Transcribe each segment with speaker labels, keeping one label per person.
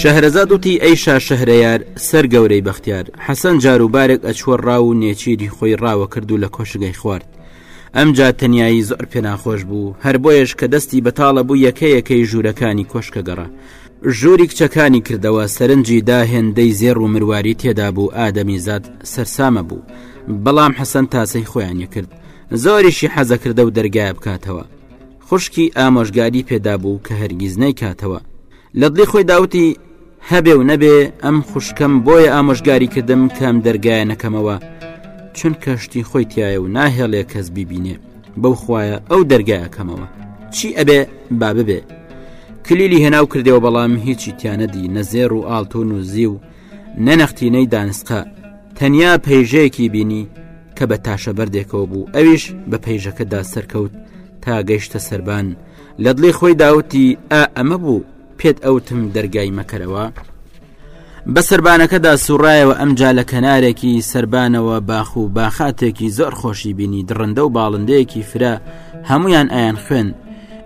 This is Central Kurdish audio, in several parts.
Speaker 1: شەهرەزاد وتی ئەی شا شەهرەیار سەر گەورەی بەختیار حەسەن جاروبارێک ئەچوە ڕاو و نێچیری خۆی ڕاوە کرد و لە کۆشگەی خوارد ئەمجا تەنایی زۆر پێناخۆش بوو هەر بۆیەش کە دەستی بەتاڵە بوو یەکەیەکەی ژوورەکانی کۆشکە گەڕا ژووری کچەکانی کردەوە سەرنجی دا هێندەی زێڕ و مرواری تێدا بوو ئادەمی زاد سەرسامە بوو بەڵام حەسەن تاسەی خۆیان یەکرد زۆریشی حەزەکردە و دەرگایە بکاتەوە خوشکی ئامۆژگاری پێدا بوو کە هەرگیز نەیکاتەوە لە دڵی خۆی داوتی هەبێ و نەبێ ئەم خوشکەم بۆیە ئامۆژگاری کردم کەم دەرگایە نەکەمەوە چونکە شتی خۆی تایە و ناهێڵێ کەس بیبینێ بەو خوایە ئەو دەرگای ئەکەمەوە چی ئەبێ با ببێ کلیلی هێناو کردەوە بەڵام هیچی تیانەدی نەزێر و ئاڵتون و زی و نەنەختینەی دانسقە تەنیا پەیژەیەکی بینی کە بە تاشە بەردێکەوە بوو ئەویش بە پەیژەکەدا سەرکەوت تا گەیشتە سربان لە دڵی خۆی داوتی ئا ئەمە بوو پێت ئەوتم دەرگای مەکەرەوە بە سەربانەکەدا سوڕایەوە ئەمجا لە کەنارێکی سەربانەوە باخ و باخاتێکی زۆر خۆشی بینی دڕندە و باڵندەیەکی فرە هەمویان ئایان خوێن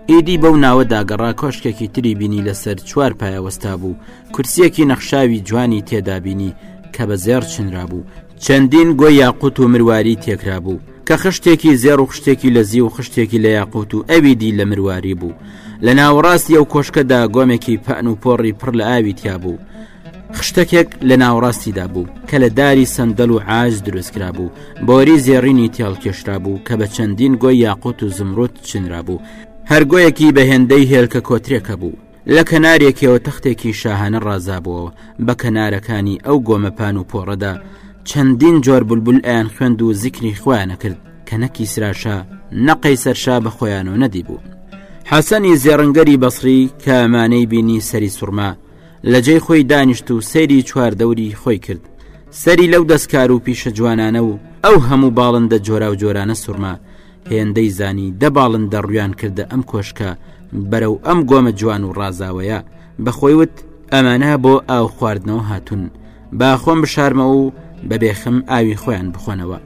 Speaker 1: ئیدی بەو ناوە داگەڕا کۆشکێکی تری بینی لەسەر چوار پایەوەستا بوو کورسیەکی نەخشاوی جوانی تێدابینی کە بە زێڕ چنرا بوو چەندین گۆی یاقوت و مرواری تێکرا بوو، کە خشتێکی زێڕ و خشتێکی لە زیو و خشتێکی لە یاقوت و ئەوی دی لە مرواری بوو. لە ناوەڕاستی ئەو کۆشکەدا گۆمێکی پەن و پۆڕی پڕ لە ئاوی تیا بوو. خشتەکێک لە ناوەڕاستیدا بوو، کە لە داری سەندەل و عاج دروست کرا بوو، بۆری زێڕینی تێڵ کێشرا بوو کە بە چەندین گۆی یاقوت و زمرود چنرا بوو. هەر گۆیەکی بە هێندەی هێلکە کۆترێک هەبوو. لە کەنارێکەوە تەختێکی شاهانە ڕازابووەوە بە کەنارەکانی ئەو گۆمەپان و پۆڕەدا چەندین جۆر بولبول ئەیان خوێند و زیکری خویانە کرد کە نەکی سراشا نەقەی سەرشا بە خۆیان و نەدی بوو حەسەنی زێڕنگەری بەسری کامانەی بینی سەری سوورما لە جێ خۆی دانیشت و سەیری چواردەوری خۆی کرد سەری لەو دەستکار و پیشە جوانانە و ئەو هەموو باڵندە جۆرا و جۆرانە سوورما هێندەی زانی دە باڵندە ڕویان کردە ئەم کۆشکە بەرەو ئەم گۆمە جوان و ڕازاوەیە بەخۆی وت ئەمانە بۆ ئاو خواردنەوە هاتون با خۆم بشارمە و بەبێخم ئاوی خۆیان بخۆنەوە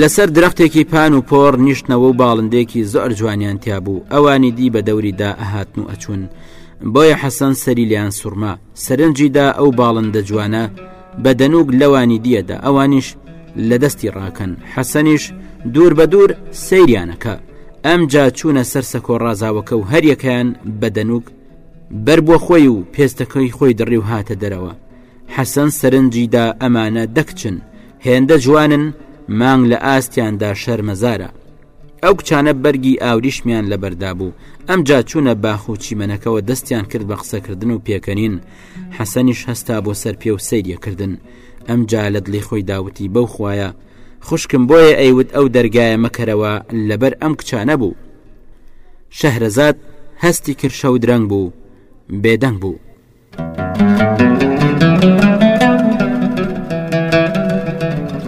Speaker 1: لەسەر درەختێکی پان و پۆڕ نیشتنەوە و باڵندێکی زۆر جوانیان تیا بوو ئەوانی دی بە دەوریدا ئەهاتن و ئەچوون بۆیە حەسەن سەری لیان سوورما سەرنجیدا ئەو باڵندە جوانە بە دەنوک لەوانی دیەدا ئەوانیش لە دەستی ڕاکەن حەسەنیش دوور بە دوور سەیریانەکە ئەم جا چوونە سەر سەکۆ ڕازاوەکە و هەریەکەیان بە دەنوک بەر بۆ خۆی و پێستەکەی خۆی دڕی و هاتە دەرەوە حەسەن سەرنجیدا ئەمانە دەکچن هێندە جوانن مانگ لە ئاستیاندا شەرمەزارە ئەو کچانە بەرگی ئاوریشمیان لەبەردا بوو ئەم جاچوونە باخ و چیمەنەکەەوە دەستیان کرد بە قسەکردن و پێکەنین حەسەنیش هەستا بۆ سەر پێ و سەیریە کردن ئەم جا لە دڵی خۆی داوتی بەو خویە خوشکم بۆیە ئەیوت ئەو دەرگایە مەکەرەوە لەبەر ئەم کچانە بوو شەهرەزاد هەستی کرشە و درەنگ بوو بێدەنگ بوو. Thank you.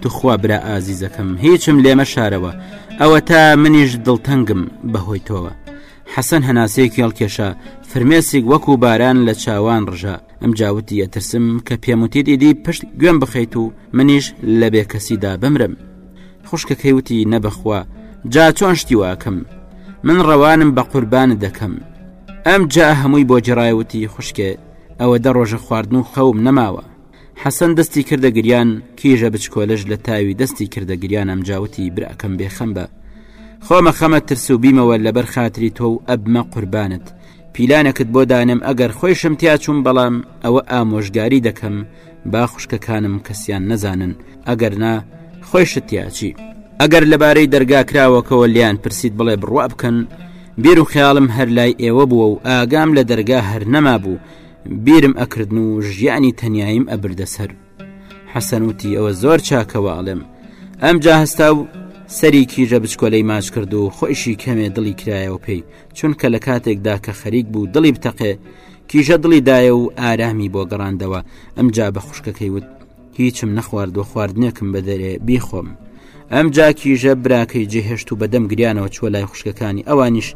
Speaker 1: توخوا برا ئازیزەکەم هیچم لێ مەشارەوە ئەوە تا منیش دڵتەنگم بەهۆی تۆوە حەسەن هەناسەیەکی هەڵکێشا فرمێسیک وەکو باران لە چاوان ڕژە ئەم جاوتی ئەترسم کە پێموتی دیدی پشت گوێم بخەیت و منیش لە بێ کەسیدا بمرم خوشکەکەی وتی نەبەخوا جا چۆن شتی واکەم من ڕەوانم بە قوربانت دەکەم ئەم جا هەمووی بۆ جێڕایوتی خوشکێ ئەوە دە ڕۆژە خواردن و خەوم نەماوە حەسەن دەستی کردە گریان کیژە بچکۆلەش لە تاوی دەستی کردە گریان ئەمجا وتی براکەم بێخەم بە خۆمە خەمە ترس و بیمەوە لەبەر خاتری تۆ و ئەبمە قوربانت پیلانەکت بۆ دانم ئەگەر خۆیشم تیاچوم بەڵام ئەوە ئامۆژگاری دەکەم با خوشکەکانم کەسیان نەزانن ئەگەر نا خۆیشت تیاچی ئەگەر لەبارەی دەرگا کراوەکەوە لیان پرسیت بڵێ بڕوا بکەن بیر و خیاڵم هەر لای ئێوە بووە و ئاگام لە دەرگا هەر نەما بوو بیرم ئەکردن و ژیانی تەنیاییم ئەبردە سەر حەسەن وتی ئەوە زۆر چاکەوە ئەڵێم ئەم جا هەستا و سەری کیژە بچکۆلەی ماچ کرد و خۆشی کەمێ دڵی کرایەوە پێی چونکە لە کاتێکدا کە خەریک بوو دڵی بتەقێ کیژە دڵی دایە و ئارامی بۆ گەڕاندەوە ئەم جا بە خوشکەکەی وت هیچم نەخواردوە خواردنێکم بەدەرێ بیخۆم ئەم جا کیژە براکەی جێهێشت و بەدەم گریانەوە چوە لای خوشکەکانی ئەوانیش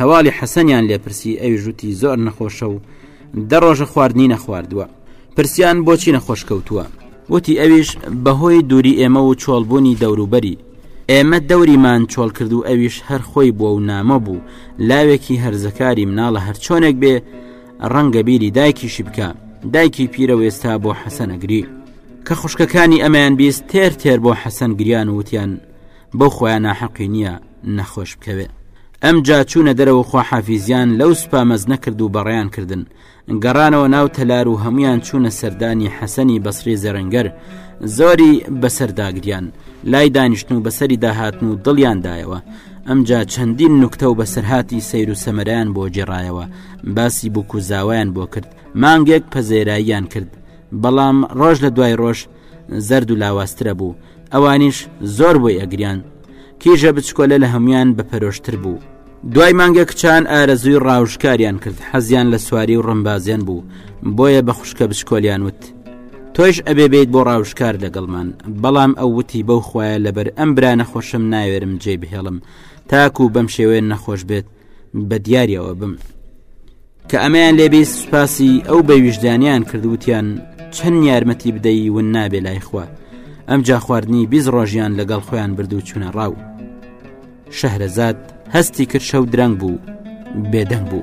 Speaker 1: هەواڵی حەسەنیان لێپرسی ئەوی ژووتی زۆر نەخۆشە و دە ڕۆژە خواردنی نەخواردووە پرسیان بۆچی نەخۆش کەوتووە وتی ئەویش بەهۆی دووری ئێمە و چۆڵبوونی دەوروبەری ئێمە دەوریمان چۆڵ کرد و ئەویش هەر خۆی بووە و نامە بوو لاوێکی هەرزەکاری مناڵە هەرچۆنێک بێ ڕەنگە بیری دایکیشی بکە دایکی پیرە و ئێستا بۆ حەسەن ئەگری کە خوشکەکانی ئەمەیان بیست تێر تێر بۆ حەسەن گریان وتیان بۆ خۆیان ناحەقی نییە نەخۆش بکەوێ ئەم جاچوونە دەرەوە خواحافیزیان لەو سوپامەز نەکرد و بەڕیان کردن گەڕانەوە ناو تەلار و هەمویان چوونە سەردانی حەسەنی بەسری زەرەنگەر زۆری بەسەرداگریان لای دانیشتن و بەسەری داهاتن و دڵیاندایەوە ئەمجا چەندین نوکتە و بەسەرهاتی سیر و سەمەران بۆ جێڕایەوە باسی بووک و زاوایان بۆ کرد مانگێک پەزێراییان کرد بەڵام ڕۆژ لە دوای ڕۆژ زرد و لاواسترە بوو ئەوانیش زۆر بۆی ئەگریان کیژە بچکۆلە لە هەمویان بە پەرۆشتر بوو دوای مانگە کچان ئارەزوی ڕاوشکاریان کرد حەزیان لە سواری و ڕمبازیان بوو بۆیە بە خوشکە بچکۆلیان وت تۆش ئەبێ بیت بۆ ڕاوشکار لەگەڵمان بەڵام ئەو وتی بەو خویە لەبەر ئەم برا نەخۆشم ناوێرم جێ بهێڵم تاکو بەم شێوێن نەخۆش بێت بە دیارەوە بم کە ئەمەیان لێبیست سوپاسی ئەو بە ویژدانیان کردوتیان چەند یارمەتی بدەی ون نابێ لای خوا ئەم جا خواردنی بیز ڕۆژیان لەگەڵ خۆیان بردو چونە ڕاو شەهرەزاد هەستی کرد شەو درەنگ بوو بێدەنگ بوو.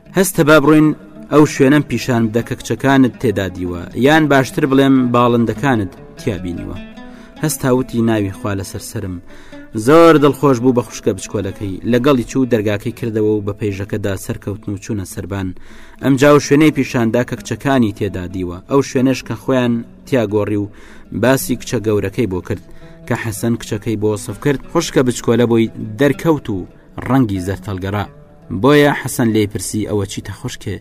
Speaker 1: هەستە با بڕۆین ئەو شوێنەم پیشان بدە کە کچەکانت تێدا دیوە یان باشتر بڵێم باڵندەکانت تیابینیوە هەستاوتی ناوی خوا لەسەر سرم زۆر دڵخۆش بوو بە خوشکە بچکۆلەکەی لەگەڵی چوو دەرگاکەی کردەوە و بە پێیژەکەدا سەرکەوتن و چوونە سربان ئەم جاو شوێنەی پیشاندا کە کچەکانی تێدا دیوە ئەو شوێنش کە خۆیان تیاگۆڕی و باسی کچە گەورەکەی بۆ کرد کە حەسەن کچەکەی بۆ سف کرد خوشکە بچکۆلە بۆی دەرکەوت و ڕەنگی زەرتەلگەڕا بۆیە حەسەن لێ پرسی ئەوە چیتە خوشکێ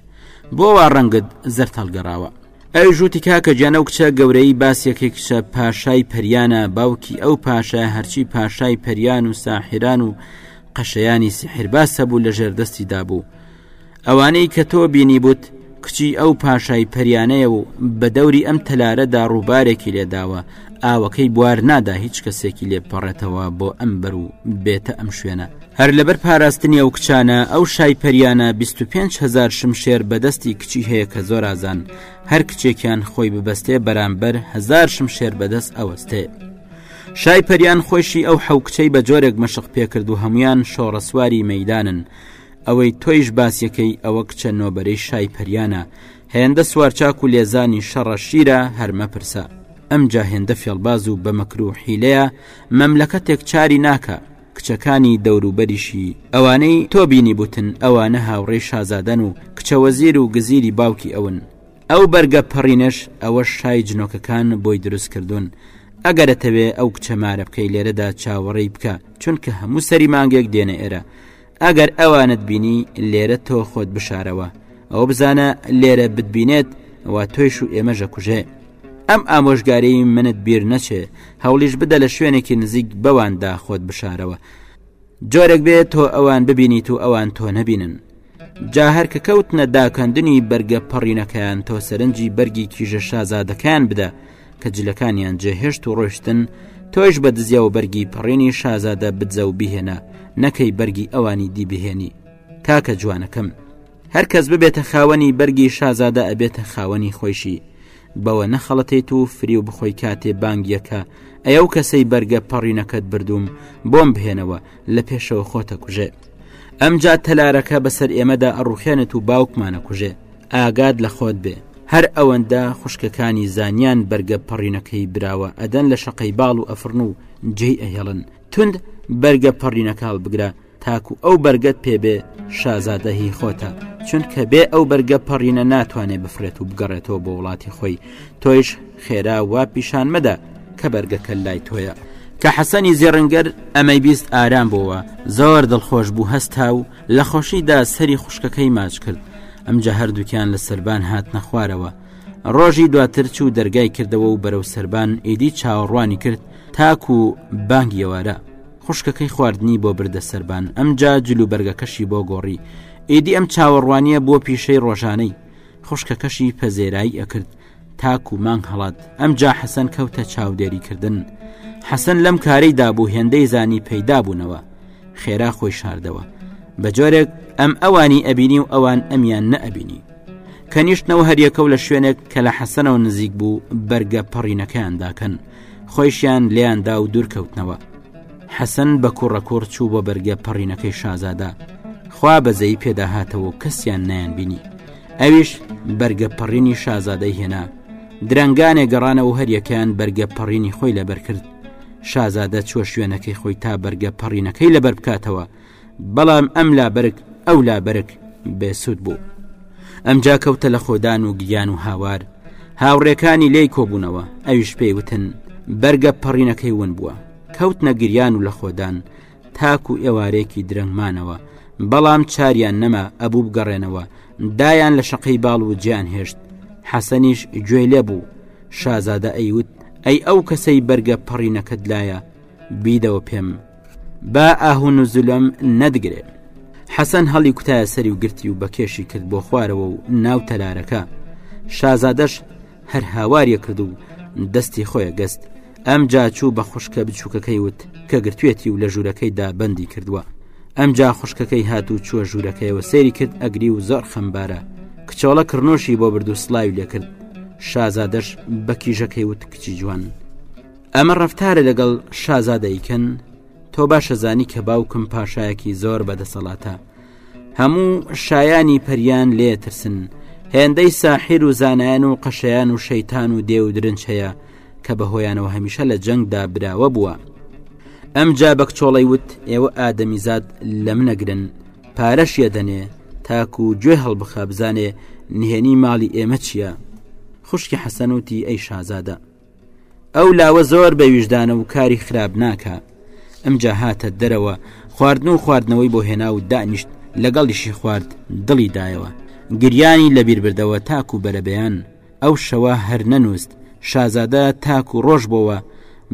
Speaker 1: بۆ وا ڕەنگت زەرد هەڵگەڕاوە ئەو ژووتی کاکە جیانە و کچە گەورەی باسیەکێکیشە پاشای پەریانە باوکی ئەو پاشە هەرچی پاشای پەریان و ساحران و قەشەیانی سحرباس هەبوو لە ژێردەستی دابوو ئەوانەی کە تۆ بینی بوت کچی ئەو پاشای پەریانەیە و بە دەوری ئەم تەلارەدا ڕووبارێکی لێداوە ئاوەکەی بوار نادا هیچ کەسێکی لێپەڕێتەوە بۆ ئەم بەر و بێتە ئەم شوێنە هەر لەبەر پاراستنی ئەو کچانە ئەو شای پەریانە بیست و پێنج هەزار شمشێر بەدەستی کچی هەیە کە زۆر ئازان هەر کچێکیان خۆی ببەستێ بەرامبەر هەزار شمشێر بەدەست ئەوەستێ شای پەریان خۆشی ئەو حەو کچەی بە جۆرێک مەشق پێکرد و هەمویان شۆڕەسواری مەدانن ئەوەی تۆیش باسیەکەی ئەوە کچە نۆبەرەی شای پەریانە هێندە سوارچاک و لێزانی شەڕە شیرە هەرمە پرسە ئەم جاهێندە فێڵباز و بەمەکرو حیلەیە مەملەکەتێک چاری ناکە کچەکانی دەوروبەریشی ئەوانەی تۆ بینیبوتن ئەوانە هاوڕێی شازادەن و کچە وەزیر و گزیری باوکی ئەون ئەو بەرگە پەڕینەش ئەوە شای جنۆکەکان بۆی دروست کردوون ئەگەرەتەوێ ئەو کچە مارە بکەی لێرەدا چاوەڕێی بکە چونکە هەموو سەری مانگێک دێنە ئێرە ئەگەر ئەوانت بینی لێرە تۆ خۆت بشارەوە ئەوە بزانە لێرە بتبینێت وا تۆیش و ئێمەژە کوژێ ئەم ئامۆژگاری منت بیر نەچێ هەوڵیش بدە لە شوێنێکی نزیک بەواندا خۆت بشارەوە جۆرێک بێت تۆ ئەوان ببینیت و ئەوان تۆ نەبینن جا هەر کە کەوتنە داکەندنی بەرگە پەڕینەکەیان تۆ سەرنجی بەرگی کیژە شازادەکان بدە کە جلەکانیان جێهێشت و ڕۆشتن تۆش بە دزیا و بەرگی پەڕێنی شازادە بدزە و بهێنە نەکەی بەرگی ئەوانی دی بهێنی کاکە جوانەکەم هەر کەس ببێتە خاوەنی بەرگی شازادە ئەبێتە خاوەنی خۆیشی بەوە نەخەڵەتێت و فری و بخۆی کاتێ بانگیەکە ئەیە و کەسەی بەرگە پەڕینەکەت بردووم بۆم بهێنەوە لە پێشەوە خۆتە کوژێ ئەمجا تەلارەکە بەسەر ئێمەدا ئەڕوخێنێت و باوکمانە کوژێ ئاگاد لە خۆت بێ هەر ئەوەندە خوشکەکانی زانیان بەرگە پەڕینەکەی براوە ئەدەن لە شەقەی باڵ و ئەفرن و جێی ئەهێڵن تند بەرگە پەڕینەکە هەڵبگرە تاکو ئەو بەرگەت پێ بێ شازادە هی خۆتە چونکە بێ ئەو بەرگە پەڕینە ناتوانێ بفرێت و بگەڕێتەوە بۆ وڵاتی خۆی تۆیش خێرا وا پیشان مەدە کە بەرگەکە لای تۆیە کە حەسەنی زێڕنگەر ئەمەی بیست ئارام بووە زۆر دڵخۆش بوو هەستا و لە خۆشیدا سەری خوشکەکەی ماچ کرد ئەمجا هەردووکیان لە سربان هات نەخوارەوە ڕۆژی دواتر چوو دەرگای کردەوە و بەرەو سربان ئیدی چاوەڕوانی کرد تاکو بانگیەوارە خوشکەکەی خواردنی بۆ بردە سەربان ئەمجا جل و بەرگەکەشی بۆ گۆڕی ئیدی ئەم چاوەڕوانیە بووە پیشەی ڕۆژانەی خوشکەکەشی پەزێرایی ئەکرد تاک و مانگ هەڵات ئەمجا حەسەن کەوتە چاودێری کردن حەسەن لەم کارەی دابوو هێندەی زانی پەیدا بوونەوە خێرا خۆی شاردەوە بە جۆرێک ئەم ئەوانی ئەبینی و ئەوان ئەمیان نەئەبینی کە نیشتنەوە هەریەکە و لە شوێنێک کە لە حەسەنەوە نزیک بوو بەرگە پەڕینەکەیان داکەن خۆیشیان لیان دا و دوورکەوتنەوە حەسەن بە کوڕە کوڕ چوو بە بەرگە پەڕینەکەی شازادا خوا بەزەی پێداهاتەوە و کەسیان نیان بینی ئەویش بەرگە پەڕینی شازادەی هێنا درەنگانێ گەڕانەوە هەریەکەیان بەرگە پەڕینی خۆی لەبەر کرد شازادە چوە شوێنەکەی خۆی تا بەرگە پەڕینەکەی لەبەر بکاتەوە بەڵام ئەم لابەرک ئەو لابەرک بێسوود بوو ئەمجا کەوتە لە خۆدان و گیان و هاوار هاوڕێکانی لی کۆبوونەوە ئەویش پێی وتن بەرگە پەڕینەکەی ون بووە کەوت نەگریان و لە خۆدان تاکو ئێوارێکی درەنگمانەوە بەڵام چاریان نەما ئەبوو بگەڕێنەوە دایان لە شەقەی باڵ و جیان هێشت حەسەنیش گوێ لێ بوو شازادە ئەیوت ئەی ئەو کەسەی بەرگە پەڕینەکەت لایە بیدەوە پێم با ئاه و نزولم نەدگرێ حەسەن هەڵی کوتایە سەری و گرتی و بەکێشی کرد بۆ خوارەوە و ناو تەلارەکە شازادەش هەر هاواریە کرد و دەستی خۆیە گەست ئەم جاچوو بە خوشکە بچووکەکەی وت کە گرتوێتی و لە ژوورەکەیدا بەندی کردووە ئەم جا خوشکەکەی هات و چووە ژوورەکەیەوە سێری کرد ئەگری و زۆر خەمبارە کچۆڵە کڕنۆشی بۆ برد و سلاوی لێکرد شازادەش بە کیژەکەی وت کچی جوان ئەمە ڕفتارە لەگەڵ شازادەیکەن تۆ باشە زانی کە باوکم پاشایەکی زۆر بەدەسەڵاتە هەموو شایانی پەریان لێ ترسن هێندەی ساحیر و زانایان و قەشەیان و شەیتان و دێ و درنج هەیە کە بە هۆیانەوە هەمیشە لە جەنگدا براوە بووە ئەم جا بەک چۆڵی وت ئێوە ئادەمی زاد لە منەگرن پارەش یەدەنێ تاکو و گوێ هەڵبخە بزانێ نهێنی ماڵی ئێمە چییە خوشکی حەسەنوتی ئەی شازادە ئەو لاوە زۆر بە ویژدانە و کاری خراپ ناکە ئەمجا هاتە دەرەوە خواردن و خواردنەوەی بۆ هێنا و دانیشت لەگەڵیشی خوارد دڵی دایەوە گریانی لە بیربردەوە تاکو بەرەبیان ئەو شەوە هەر نەنووست شازادە تاکو ڕۆژ بۆوە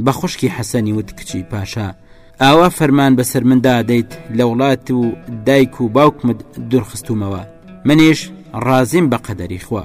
Speaker 1: بە خوشکی حەسەنی وت کچی پاشا ئاوا فەرمان بەسەر مندا دەیت لە وڵات و دایک و باوکمت دورخستومەوە منیش ڕازیم بە قەدەری خوا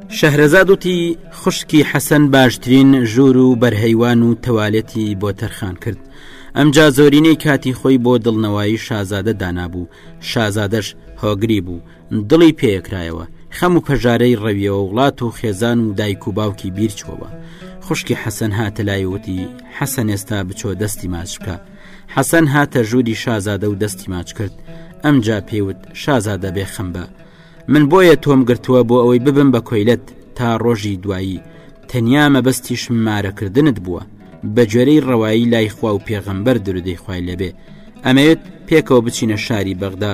Speaker 1: شەهرەزاد وتی، خوشکی حەسەن باشترین ژوور و بەرهەیوان و تەوالێتی بۆ تەرخان کرد، ئەمجا زۆرینەی کاتی خۆی بۆ دڵنەوایی شازادە دانابوو، شازادەش هۆگری بوو، دڵی پێیەکرایەوە، خەم و پەژارەی ڕەویەوە وڵات و خێزان و دایک و باوکی بیرچووەوە، خوشکی حەسەن هاتە لای و وتی، حەسەن ئێستا بچۆ دەستی ماچ بکە، حەسەن هاتە ژووری شازادە و دەستی ماچ کرد، ئەمجا پێی وت، شازادە بێخەم بە، من بۆیە تۆم گرتووە بۆ ئەوەی ببم بە کۆیلەت تا ڕۆژی دوایی تەنیا مەبەستیش مارەکردنت بووە بە جۆرەی ڕەوایی لای خوا و پێغەمبەر درودەی خوای لەبێ ئەمەوێت پێکەوە بچینە شاری بەغدا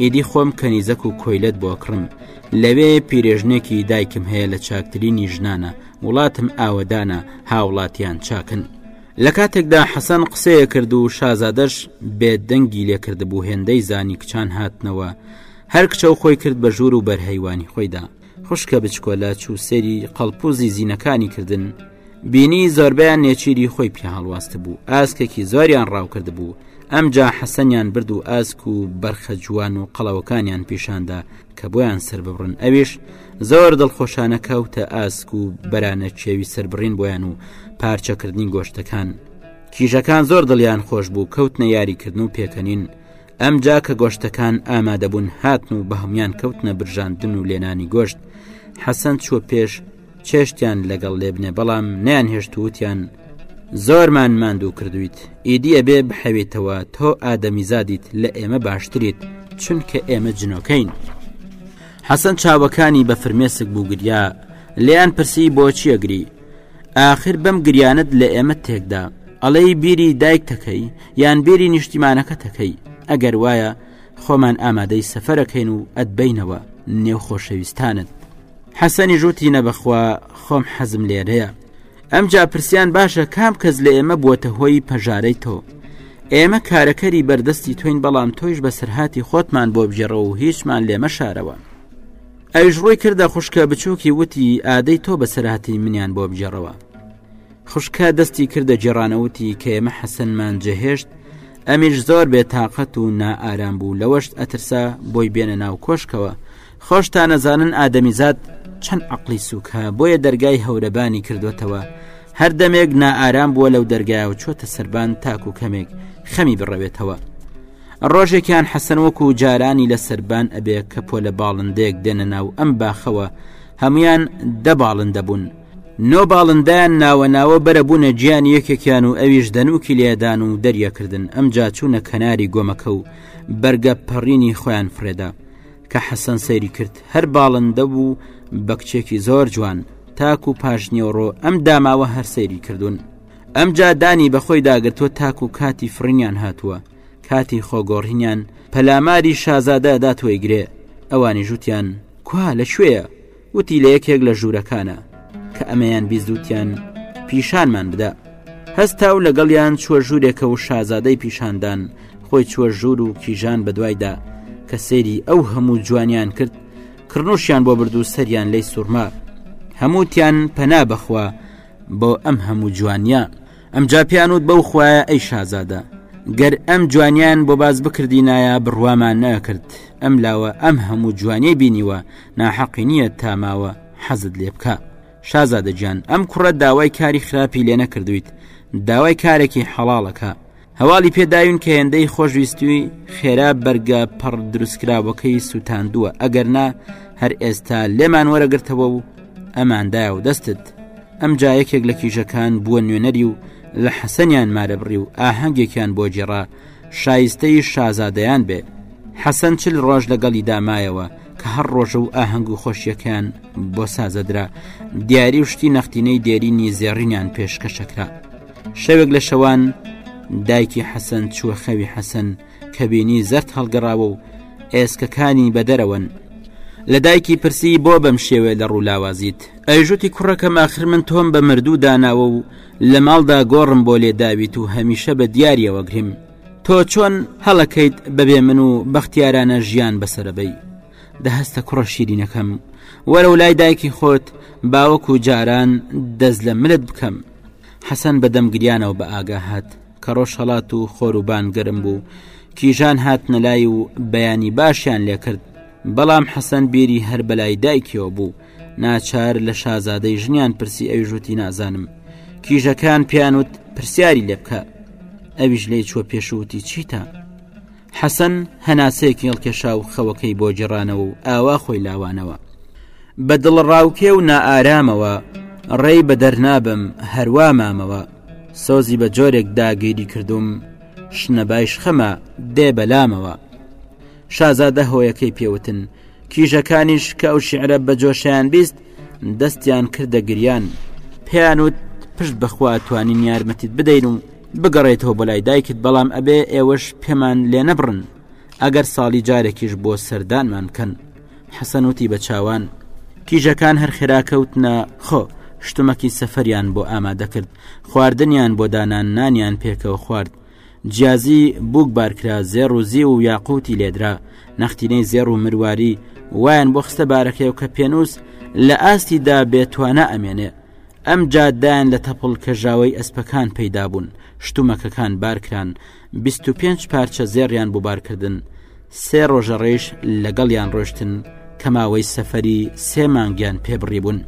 Speaker 1: ئیدی خۆم کەنیزەک و کۆیلەت بۆ کڕم لەوێ پیرێژنێکی دایکم هەیە لە چاکترینی ژنانە وڵاتم ئاوەدانە هاوڵاتیان چاکن لە کاتێکدا حەسەن قسەیە کرد و شازادەش بێدەنگی لێکردبوو هێندەی زانی کچان هاتنەوە هەر کچە و خۆی کرد بە ژوور و بەرهەیوانی خۆیدا خوشکە بچکۆلە چوو سەری قەڵپوزی زینەکانی کردن بینی زۆربیان نێچیری خۆی پێ هەڵواست بوو ئاسکێکی زۆریان ڕاوکرد بوو ئەمجا حەسەنیان برد و ئاسک و بەرخە جوان و قەڵەوەکانیان پیشاندا کە بۆیان سەر ببڕن ئەویش زۆر دڵخۆشانە کەوتە ئاسک و بەرانە چێوی سربڕین بۆیان و پارچەکردنی گۆشتەکان کیژەکان زۆر دڵیان خۆش بوو کەوتنە یاریکردن و پێکەنین ئەمجا کە گۆشتەکان ئامادەبوون هاتن و بەهمیان کەوتنە برژاندن و لێنانی گۆشت حەسەن چوە پێش چێشتیان لەگەڵ لێبنێ بەڵام نیان هێشتووتیان زۆرمان ماندوو کردویت ئیدیە بێ بحەویتەوە تۆ ئادەمی زادیت لە ئێمە باشتریت چونکە ئێمە جنۆکەین حەسەن چاوەکانی بە فرمێسک بووگریا لیان پرسی بۆچیەگری ئاخر بەم گریانت لە ئێمە تێکدا ئەڵێی بیری دایکتەکەی یان بیری نیشتیمانەکەتەکەی ئەگەر وایە خۆمان ئامادەی سەفەرەکەین و ئەتبینەوە نێو خۆشەویستانت حەسەنی ژووتی نەبەخوا خۆم حەزم لێرەیە ئەم جاپرسیان باشە کام کەس لە ئێمە بووەتە هۆی پەژارەی تۆ ئێمە کارەکەری بەردەستی توین بەڵام تۆیش بە سەرهاتی خۆتمان بۆ بژێڕەوە و هیچمان لێمە شارەوە ئەویش ڕووی کردە خوشکە بچووکی وتی ئادەی تۆ بەسەرهاتی منیان بۆ بجێڕەوە خوشکە دەستی کردە جێرانەوتی کە ئێمە حەسەنمان جەهێشت ئەمیش زۆر بێ تااقەت و نائارام بوو لەوەشت ئەترسا بۆی بێنە ناو کۆشکەوە خۆشتان نەزانن ئادەمیزاد چەند عقلی سووکە بۆیە دەرگای هەورەبانی کردوێتەوە هەردەمێک نائارام بووە لەو دەرگایە و چۆتە سربان تاکو کەمێک خەمی بڕەوێتەوە ڕۆژێکیان حەسەن وەکو جارانی لە سەربان ئەبێ کە پۆ لە باڵندەیەک دێنە ناو ئەم باخەوە هەمویان دە باڵندە بوون نۆ باڵندایان ناوە ناوە بەرە بوونە گیان یەکێکیان و ئەویش دەنوکی لێدان و دەریەکردن ئەم جاچوونە کەناری گۆمەکە و بەرگە پەڕینی خۆیان فرێدا کە حەسەن سەیری کرد هەر باڵندە بوو بە کچێکی زۆر جوان تاکو پاشنیەوەڕۆ ئەم داماوە هەر سەیری کردوون ئەمجا دانی بەخۆی داگرتووە تاکو کاتی فڕینیان هاتووە کاتی خۆگۆڕینیان پەلاماری شازادە داتوی گرێ ئەوانی ژوتیان کوا لە کوێیە وتی لە یەکێک لە ژوورەکانە کە ئەمەیان بیزوتیان پیشانمان بدە هەستا و لەگەڵیان چوە ژوورێکە و شازادەی پیشاندان خۆی چوە ژوور و کیژان بەدوایدا کە سێری ئەو هەموو جوانیان کرد کڕنوشیان بۆ بردو سەریان لی سوورما هەمووتیان پەنا بەخوا بۆ ئەم هەموو جوانیە ئەمجا پیان وت بەو خوایە ئەی شازادە گەر ئەم جوانیان بۆ باز بکردینایە بڕوامان نەکرد ئەم لاوە ئەم هەموو جوانیەی بینیوە ناحەقی نییە تاماوە حەزت لێ بکە شازادە گیان ئەم کوڕە داوای کاری خراپی لێ نەکردویت داوای کارێکی حەڵاڵەکە هەواڵی پێ داوین کە هێندەی خۆشویستوی خێرا بەرگە پەڕ دروستکراوەکەی سووتاندووە ئەگەرنا هەر ئێستا لێمان وەرەگرتەوە و ئەماندایە و دەستت ئەم جا یەکێک لە کیژەکان بووە نوێنەری و لە حەسەنیان مارەبڕی و ئاهەنگێکیان بۆ جێڕا شایستەی شازادەیان بێ حەسەن چل ڕۆژ لەگەڵی دامایەوە کە هەر ڕۆژە و ئاهەنگ و خۆشیەکەیان بۆ سازەدرا دیاری و شتی نەختینەی دێرینی زێڕینیان پێشکەشەکرا شەوێک لە شەوان دایکی حەسەن چووە خەوی حەسەن کە بینی زەرد هەڵگەڕاوە و ئێسکەکانی بە دەرەوەن لە دایکی پرسی بۆ بەم شێوێ لە ڕوولاوازیت ئەیژوتی کوڕەکە ماخر من تۆم بە مردوو داناوە و لە ماڵدا گۆڕم بۆ لێداویت و هەمیشە بە دیارەوە گریم تۆ چۆن هەڵەکەیت بەبێ من و بەختیارانە ژیان بەسەرەبەی دەهستە کوڕە شیرینەکەم وەرە و لای دایکی خۆت باوەکو جاران دەست لە ملت بکەم حەسەن بە دەم گریانەوە بە ئاگا هات کە ڕۆژهڵات و خۆروبان گەرم بوو کیژان هاتنە لای و بەیانی باشیان لێکرد بەڵام حەسەن بیری هەر بەلای دایکیەوە بوو ناچار لە شازادەی ژنیان پرسی ئەوی ژووتی نازانم کیژەکان پیانوت پرسیاری لێ بکە ئەویش لی چوە پێشوتی چیتە حەسەن هەناسەیەکی هەڵکێشا و خەوەکەی بۆ جێڕانەوە و ئاوا خۆی لاوانەوە بە دڵڕاوکێ و نائارامەوە ڕێی بە دەرنابم هەروا مامەوە سۆزی بە جۆرێک داگیری کردوم شنەبایش خەمە دێ بەلامەوە شازادە هۆیەکەی پێوتن کیژەکانیش کە ئەو شعرە بە جۆشیان بیست دەستیان کردە گریان پێیان وت پشت بەخوا توانین یارمەتیت بدەین و بگەڕێتەوە بۆ لای دایکت بەڵام ئەبێ ئێوەش پێمان لێ نەبڕن ئەگەر ساڵی جارێکیش بۆ سەردانمان بکەن حەسەن وتی بە چاوان کیژەکان هەر خێراکەوتنە خۆ شتمەکی سەفەریان بۆ ئامادە کرد خواردنیان بۆ دانان نانیان پێکەوە خوارد جیازی بووک بارکرا زێڕ و زیو و یاقوتی لێدرا نەختینەی زێڕ و مرواری وایان بۆ خستە بارەکەی و کە پێنووس لە ئاستی دا بێتوانە ئەمێنێ ئەم جاددایان لە تەپڵ کەژاوەی ئەسپەکان پەیدا بوون شتومەکەکان بارکران 25 پارچە زێڕیان بۆ بارکردن سێ ڕۆژە ڕێژ لەگەڵیان ڕۆشتن کە ماوەی سەفەری سێ مانگیان پێبڕی بوون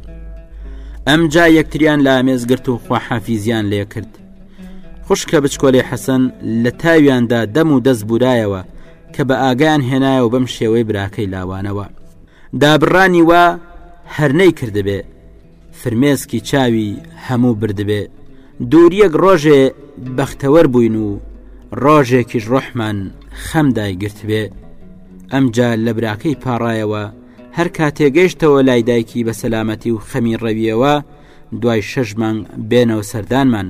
Speaker 1: ئەم جا یەکتریان لە ئامێز گرت و خواحافیزیان لێ کرد خوشکە بچکۆلەی حەسەن لە تاویاندا دەم و دەست بورایەوە کە بە ئاگیان هێنایە و بەم شێوەی براکەی لاوانەوە دابڕانی وە هەرنەی کردبێ فرمێسکی چاوی هەموو بردبێ دووریەک ڕۆژێ بەختەوەر بووین و ڕۆژێکیش ڕۆحمان خەم دایگرتبێ ئەمجا لە براکەی پاڕایەوە هەر کاتێگەیشتەوە لای دایکی بە سەلامەتی و خەمی ڕەویەوە دوای شەش مانگ بێنەوە سەردانمان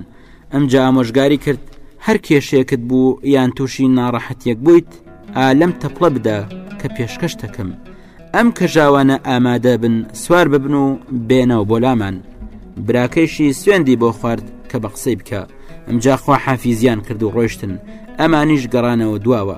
Speaker 1: ئەمجا ئامۆژگاری کرد هەر کێشێکت بوو یان تووشی ناڕەحەتیەک بوویت ئالەم تەپڵە بدە کە پێشکەش دەکەم ئەم کەژاوانە ئامادە بن سوار ببن و بێنەوە بۆ لامان براکەیشی سوێندی بۆ خوارد کە بە قسەی بکە ئەمجاخوا حافیزیان کرد و ڕۆشتن ئەمانیش گەڕانەوە دواوە